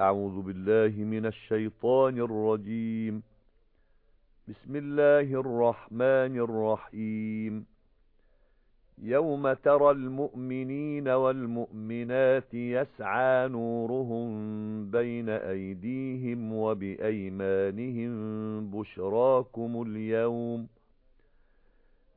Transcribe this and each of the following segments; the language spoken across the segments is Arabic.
أعوذ بالله من الشيطان الرجيم. بسم الله الرحمن الرحيم. يَوْمَ تَرَى الْمُؤْمِنِينَ وَالْمُؤْمِنَاتِ يَسْعَى نُورُهُم بَيْنَ أَيْدِيهِمْ وَبِأَيْمَانِهِمْ بُشْرَاكُمُ الْيَوْمَ.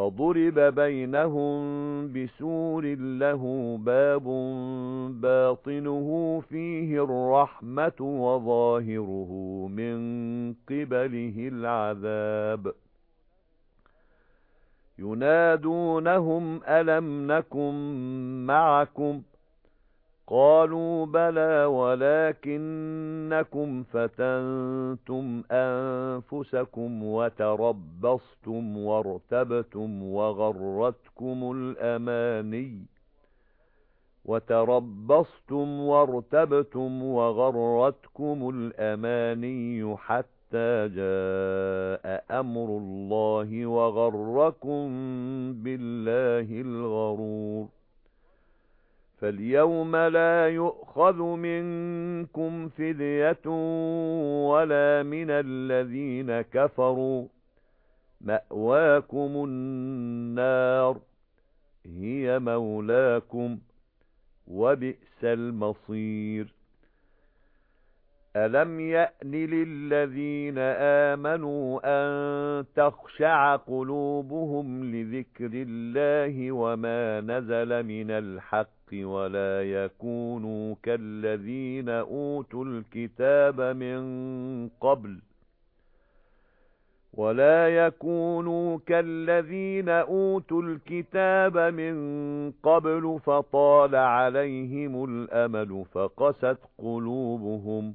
فَضُرِبَ بَيْنَهُم بِسُورٍ لَّهُ بَابٌ بَاطِنُهُ فِيهِ الرَّحْمَةُ وَظَاهِرُهُ مِن قِبَلِهِ الْعَذَابُ. يُنَادُونَهُمْ أَلَمْ نَكُن مَّعَكُمْ؟ قالوا بلى ولكنكم فتنتم أنفسكم وتربصتم وارتبتم وغرتكم الأماني وتربصتم وارتبتم وغرتكم الأماني حتى جاء أمر الله وغركم بالله الغرور فَالْيَوْمَ لَا يُؤْخَذُ مِنكُمْ فِدْيَةٌ وَلَا مِنَ الَّذِينَ كَفَرُوا مَأْوَاكُمُ النَّارُ هِيَ مَوْلَاكُمْ وَبِئْسَ الْمَصِيرُ أَلَمْ يَأْنِ لِلَّذِينَ آمَنُوا أَن تَخْشَعَ قُلُوبُهُمْ لِذِكْرِ اللَّهِ وَمَا نَزَلَ مِنَ الْحَقِّ وَلَا يَكُونُوا كَالَّذِينَ أُوتُوا الْكِتَابَ مِن قَبْلُ وَلَا يَكُونُوا كَالَّذِينَ أُوتُوا الْكِتَابَ مِن قَبْلُ فَطَالَ عَلَيْهِمُ الْأَمَلُ فَقَسَتْ قُلُوبُهُمْ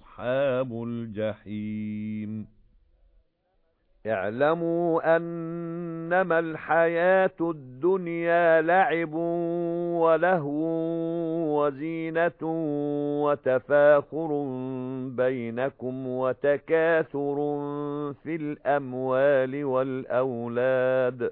الْجَحِيمِ. اعْلَمُوا أَنَّمَا الْحَيَاةُ الدُّنْيَا لَعِبٌ وَلَهْوٌ وَزِينَةٌ وَتَفَاخُرٌ بَيْنَكُمْ وَتَكَاثُرٌ فِي الْأَمْوَالِ وَالْأَوْلَادِ.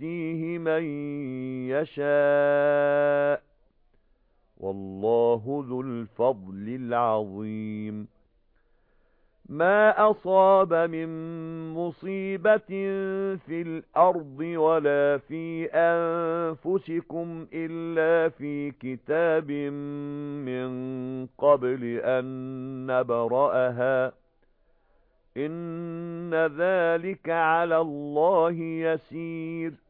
يُؤْتِيهِ مَن يَشَاءُ وَاللَّهُ ذُو الْفَضْلِ الْعَظِيمِ. مَا أَصَابَ مِن مُّصِيبَةٍ فِي الْأَرْضِ وَلَا فِي أَنفُسِكُمْ إِلَّا فِي كِتَابٍ مِّن قَبْلِ أَن نَّبْرَأَهَا. إِنَّ ذَلِكَ عَلَى اللَّهِ يَسِيرٌ.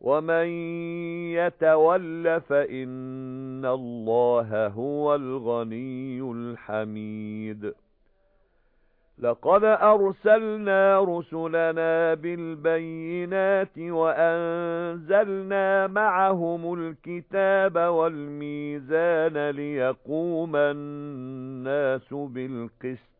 وَمَن يَتَوَلَّ فَإِنَّ اللَّهَ هُوَ الْغَنِيُّ الْحَمِيدُ لَقَدْ أَرْسَلْنَا رُسُلَنَا بِالْبَيِّنَاتِ وَأَنزَلْنَا مَعَهُمُ الْكِتَابَ وَالْمِيزَانَ لِيَقُومَ النَّاسُ بِالْقِسْطِ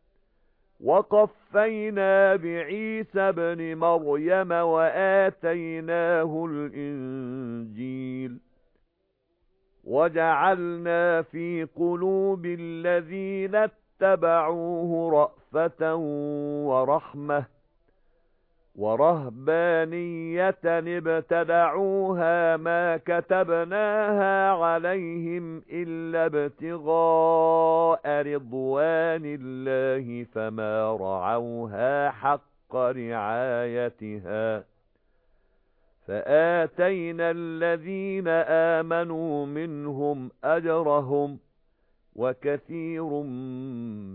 وَقَفَّيْنَا بِعِيسَى ابْنِ مَرْيَمَ وَآتَيْنَاهُ الْإِنْجِيلَ وَجَعَلْنَا فِي قُلُوبِ الَّذِينَ اتَّبَعُوهُ رَأْفَةً وَرَحْمَةً وَرَهْبَانِيَّةً ابْتَدَعُوهَا مَا كَتَبْنَاهَا عَلَيْهِمْ إِلَّا ابْتِغَاءَ رِضْوَانِ اللَّهِ فَمَا رَعَوْهَا حَقَّ رِعَايَتِهَا. فَآتَيْنَا الَّذِينَ آمَنُوا مِنْهُمْ أَجْرَهُمْ وَكَثِيرٌ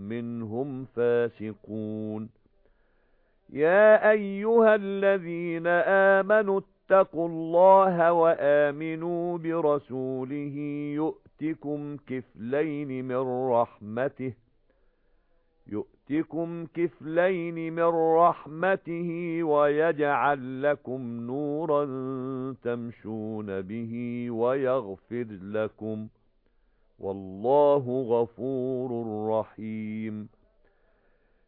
مِنْهُمْ فَاسِقُونَ. يَا أَيُّهَا الَّذِينَ آمَنُوا اتَّقُوا اللَّهَ وَآمِنُوا بِرَسُولِهِ يُؤْتِكُمْ كِفْلَيْنِ مِنْ رَحْمَتِهِ يُؤْتِكُمْ كِفْلَيْنِ مِنْ رَحْمَتِهِ وَيَجْعَلْ لَكُمْ نُورًا تَمْشُونَ بِهِ وَيَغْفِرْ لَكُمْ وَاللَّهُ غَفُورٌ رَحِيمٌ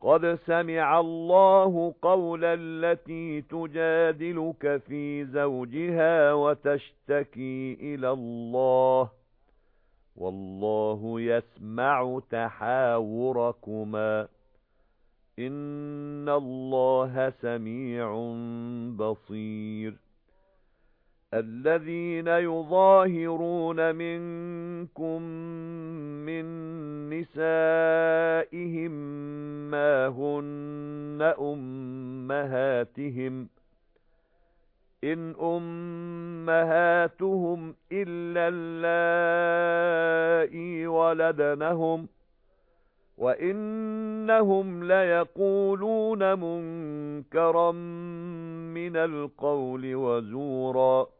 قَدْ سَمِعَ اللَّهُ قَوْلَ الَّتِي تُجَادِلُكَ فِي زَوْجِهَا وَتَشْتَكِي إِلَى اللَّهِ وَاللَّهُ يَسْمَعُ تَحَاوُرَكُمَا إِنَّ اللَّهَ سَمِيعٌ بَصِيرٌ الَّذِينَ يُظَاهِرُونَ مِنكُم مِّن نِّسَائِهِم مَّا هُنَّ أُمَّهَاتِهِمْ إِنْ أُمَّهَاتُهُمْ إِلَّا اللَّائِي وَلَدْنَهُمْ وَإِنَّهُمْ لَيَقُولُونَ مُنكَرًا مِنَ الْقَوْلِ وَزُورًا.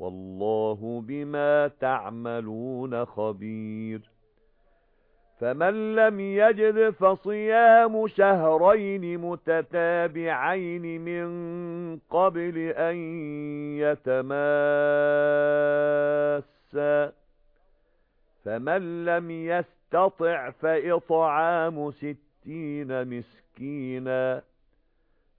وَاللَّهُ بِمَا تَعْمَلُونَ خَبِيرٌ. فَمَن لَّمْ يَجِدْ فَصِيَامُ شَهْرَيْنِ مُتَتَابِعَيْنِ مِن قَبْلِ أَن يَتَمَاسَّا. فَمَن لَّمْ يَسْتَطِعْ فَإِطْعَامُ سِتِّينَ مِسْكِينًا.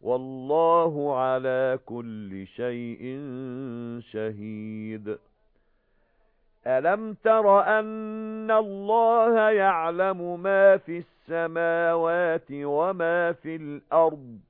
وَاللَّهُ عَلَى كُلِّ شَيْءٍ شَهِيدٌ. أَلَمْ تَرَ أَنَّ اللَّهَ يَعْلَمُ مَا فِي السَّمَاوَاتِ وَمَا فِي الْأَرْضِ؟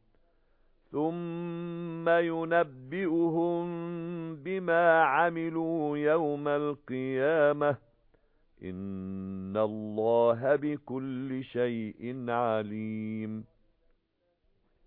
ثُمَّ يُنَبِّئُهُم بِمَا عَمِلُوا يَوْمَ الْقِيَامَةِ إِنَّ اللَّهَ بِكُلِّ شَيْءٍ عَلِيمٌ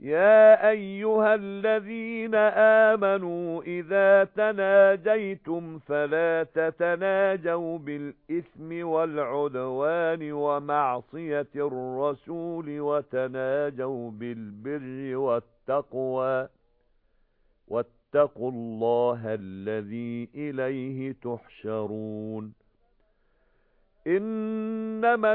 يَا أَيُّهَا الَّذِينَ آمَنُوا إِذَا تَنَاجَيْتُمْ فَلَا تَتَنَاجَوْا بِالْإِثْمِ وَالْعُدْوَانِ وَمَعْصِيَةِ الرَّسُولِ وَتَنَاجَوْا بِالْبِرِّ وَالتَّقْوَى وَاتَّقُوا اللَّهَ الَّذِي إِلَيْهِ تُحْشَرُونَ إِنَّمَا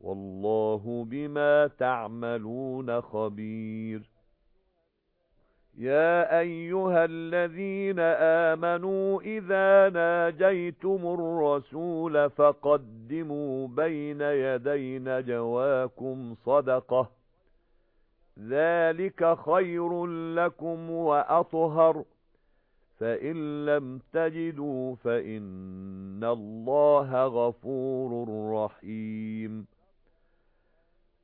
وَاللَّهُ بِمَا تَعْمَلُونَ خَبِيرٌ. يَا أَيُّهَا الَّذِينَ آمَنُوا إِذَا نَاجَيْتُمُ الرَّسُولَ فَقَدِّمُوا بَيْنَ يَدَيْ نَجْوَاكُمْ صَدَقَةً. ذَلِكَ خَيْرٌ لَكُمْ وَأَطْهَرُ. فَإِن لَّمْ تَجِدُوا فَإِنَّ اللَّهَ غَفُورٌ رَّحِيمٌ.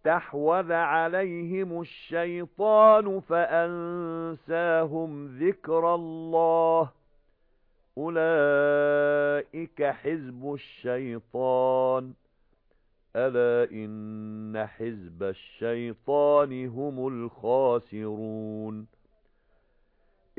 اسْتَحْوَذَ عَلَيْهِمُ الشَّيْطَانُ فَأَنسَاهُمْ ذِكْرَ اللَّهِ. أُولَئِكَ حِزْبُ الشَّيْطَانِ. أَلَا إِنَّ حِزْبَ الشَّيْطَانِ هُمُ الْخَاسِرُونَ.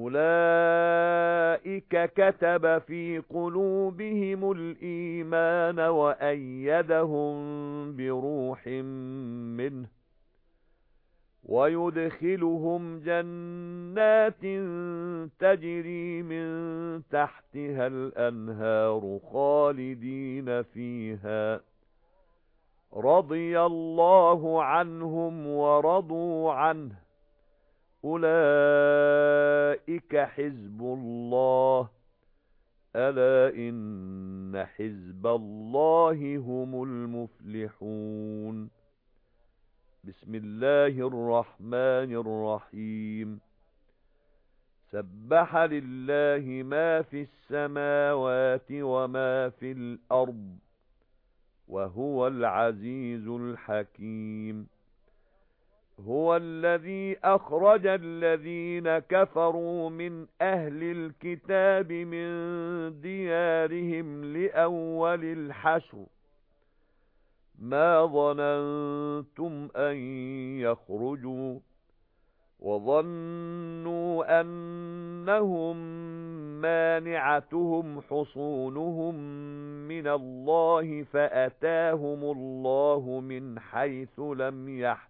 أُولَئِكَ كَتَبَ فِي قُلُوبِهِمُ الْإِيمَانَ وَأَيَّدَهُم بِرُوحٍ مِّنْهُ وَيُدْخِلُهُمْ جَنَّاتٍ تَجْرِي مِن تَحْتِهَا الْأَنْهَارُ خَالِدِينَ فِيهَا. رَضِيَ اللَّهُ عَنْهُمْ وَرَضُوا عَنْهُ. أُولَئِكَ حِزْبُ اللَّهِ. أَلَا إِنَّ حِزْبَ اللَّهِ هُمُ الْمُفْلِحُونَ. بسم الله الرحمن الرحيم. سبح لله ما في السماوات وما في الأرض وهو العزيز الحكيم. هُوَ الَّذِي أَخْرَجَ الَّذِينَ كَفَرُوا مِنْ أَهْلِ الْكِتَابِ مِنْ دِيَارِهِمْ لِأَوَّلِ الْحَشْرِ. مَا ظَنَنْتُمْ أَنْ يَخْرُجُوا وَظَنُّوا أَنَّهُمْ مَانِعَتُهُمْ حُصُونُهُمْ مِنَ اللَّهِ فَأَتَاهُمُ اللَّهُ مِنْ حَيْثُ لَمْ يَحْتَسِبُوا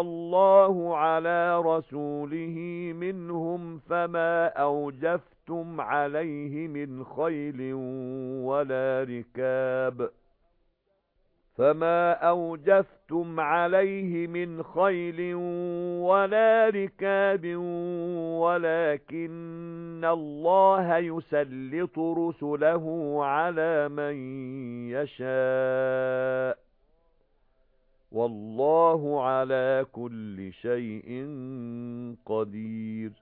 اللَّهُ عَلَى رَسُولِهِ مِنْهُمْ فَمَا أَوْجَفْتُمْ عَلَيْهِ مِنْ خَيْلٍ وَلَا رِكَابٍ فَمَا أَوْجَفْتُمْ عَلَيْهِ مِنْ خَيْلٍ وَلَا رِكَابٍ وَلَكِنَّ اللَّهَ يُسَلِّطُ رُسُلَهُ عَلَى مَن يَشَاءُ وَاللَّهُ عَلَى كُلِّ شَيْءٍ قَدِيرٌ.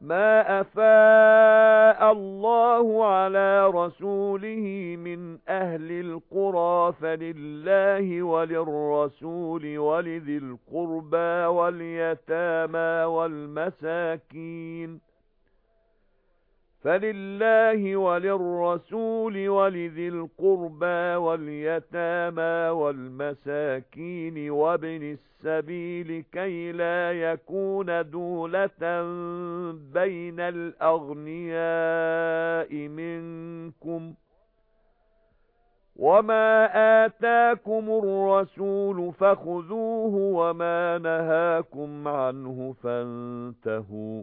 مَا أَفَاءَ اللَّهُ عَلَى رَسُولِهِ مِنْ أَهْلِ الْقُرَى فَلِلَّهِ وَلِلرَّسُولِ وَلِذِي الْقُرْبَى وَالْيَتَامَى وَالْمَسَاكِينِ. فَلِلَّهِ وَلِلرَّسُولِ وَلِذِي الْقُرْبَى وَالْيَتَامَى وَالْمَسَاكِينِ وَابْنِ السَّبِيلِ كَيْ لَا يَكُونَ دُولَةً بَيْنَ الْأَغْنِيَاءِ مِنكُمْ وَمَا آتَاكُمُ الرَّسُولُ فَخُذُوهُ وَمَا نَهَاكُمْ عَنْهُ فَانتَهُوا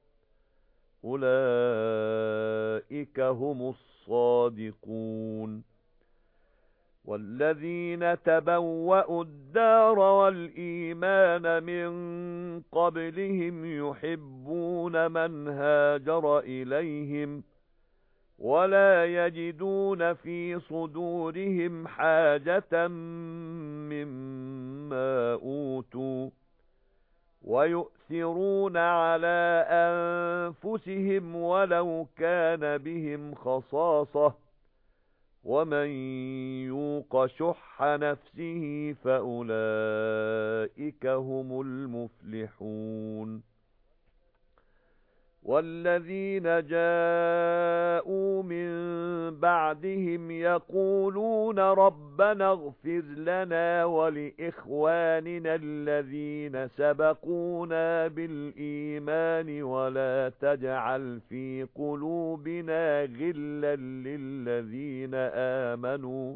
أُولَئِكَ هُمُ الصَّادِقُونَ. وَالَّذِينَ تَبَوَّأُوا الدَّارَ وَالْإِيمَانَ مِنْ قَبْلِهِمْ يُحِبُّونَ مَنْ هَاجَرَ إِلَيْهِمْ وَلَا يَجِدُونَ فِي صُدُورِهِمْ حَاجَةً مِّمَّا أُوتُوا. وَيُؤْثِرُونَ عَلَى أَنفُسِهِمْ وَلَوْ كَانَ بِهِمْ خَصَاصَةٌ وَمَن يُوقَ شُحَّ نَفْسِهِ فَأُولَئِكَ هُمُ الْمُفْلِحُونَ وَالَّذِينَ جَاءُوا مِن بَعْدِهِمْ يَقُولُونَ رَبَّنَا اغْفِرْ لَنَا وَلِإِخْوَانِنَا الَّذِينَ سَبَقُونَا بِالْإِيمَانِ وَلَا تَجْعَلْ فِي قُلُوبِنَا غِلًّا لِّلَّذِينَ آمَنُوا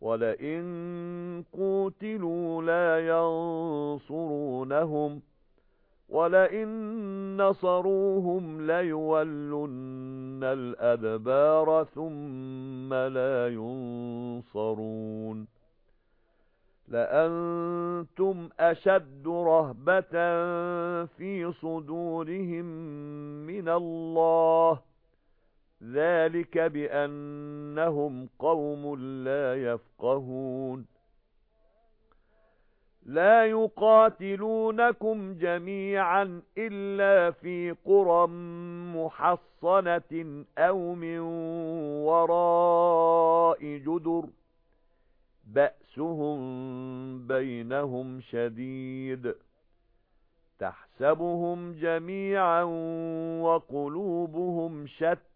وَلَئِن قُوتِلُوا لَا يَنصُرُونَهُمْ وَلَئِن نَّصَرُوهُمْ لَيُوَلُّنَّ الْأَدْبَارَ ثُمَّ لَا يُنصَرُونَ لَأَنتُمْ أَشَدُّ رَهْبَةً فِي صُدُورِهِم مِّنَ اللَّهِ ذَلِكَ بِأَنَّهُمْ قَوْمٌ لَّا يَفْقَهُونَ. لَا يُقَاتِلُونَكُمْ جَمِيعًا إِلَّا فِي قُرًى مُحَصَّنَةٍ أَوْ مِنْ وَرَاءِ جُدُرٍ. بَأْسُهُمْ بَيْنَهُمْ شَدِيدٌ. تَحْسَبُهُمْ جَمِيعًا وَقُلُوبُهُمْ شَتَّى.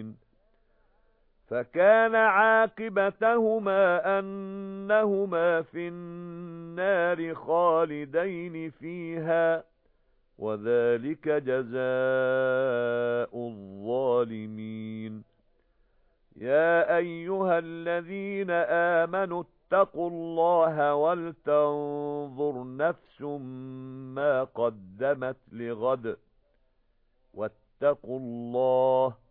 فَكَانَ عَاقِبَتَهُمَا أَنَّهُمَا فِي النَّارِ خَالِدَيْنِ فِيهَا وَذَلِكَ جَزَاءُ الظَّالِمِينَ. يَا أَيُّهَا الَّذِينَ آمَنُوا اتَّقُوا اللَّهَ وَلْتَنظُرْ نَفْسٌ مَا قَدَّمَتْ لِغَدٍ وَاتَّقُوا اللَّهَ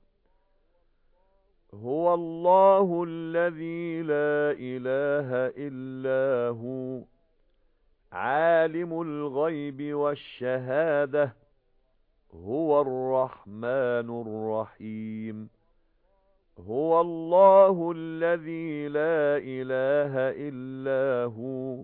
هُوَ اللَّهُ الَّذِي لَا إِلَٰهَ إِلَّا هُوَ عَالِمُ الْغَيْبِ وَالشَّهَادَةِ هُوَ الرَّحْمَنُ الرَّحِيمُ. هُوَ اللَّهُ الَّذِي لَا إِلَٰهَ إِلَّا هُوَ.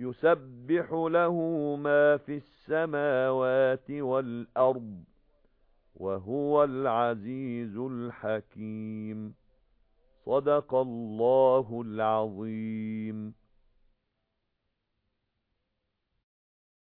يُسَبِّحُ لَهُ مَا فِي السَّمَاوَاتِ وَالْأَرْضِ وَهُوَ الْعَزِيزُ الْحَكِيمُ. صَدَقَ اللَّهُ الْعَظِيمُ.